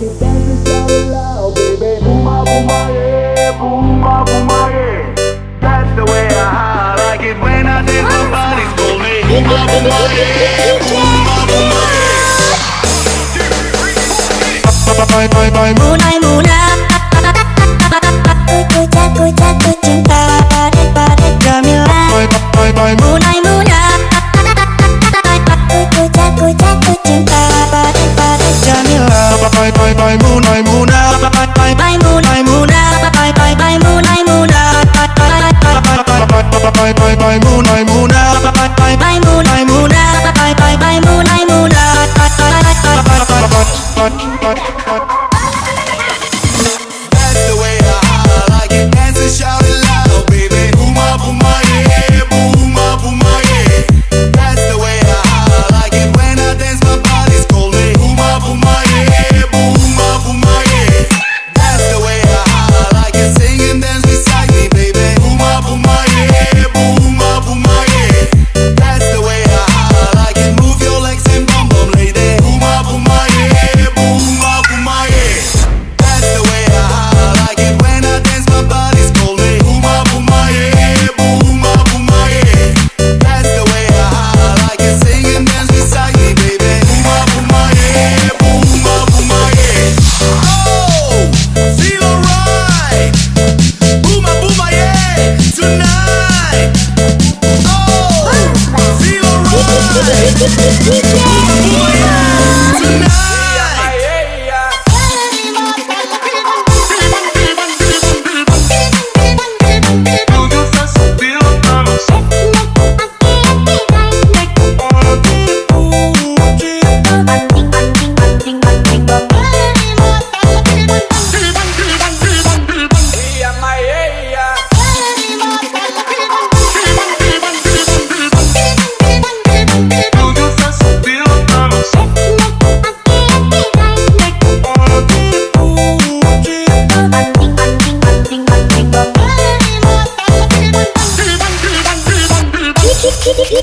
make dance this love loud, baby. Booma booma yeah, booma booma yeah. That's the way I like it when I dance. My body's booming. Booma booma yeah, booma booma yeah. Bye bye bye Muna Muna. Aku jatuh jatuh cinta pada pada Camila. Bye bye bye Muna Muna. my, my, my moon Woo-hoo-hoo!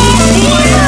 Oh yeah!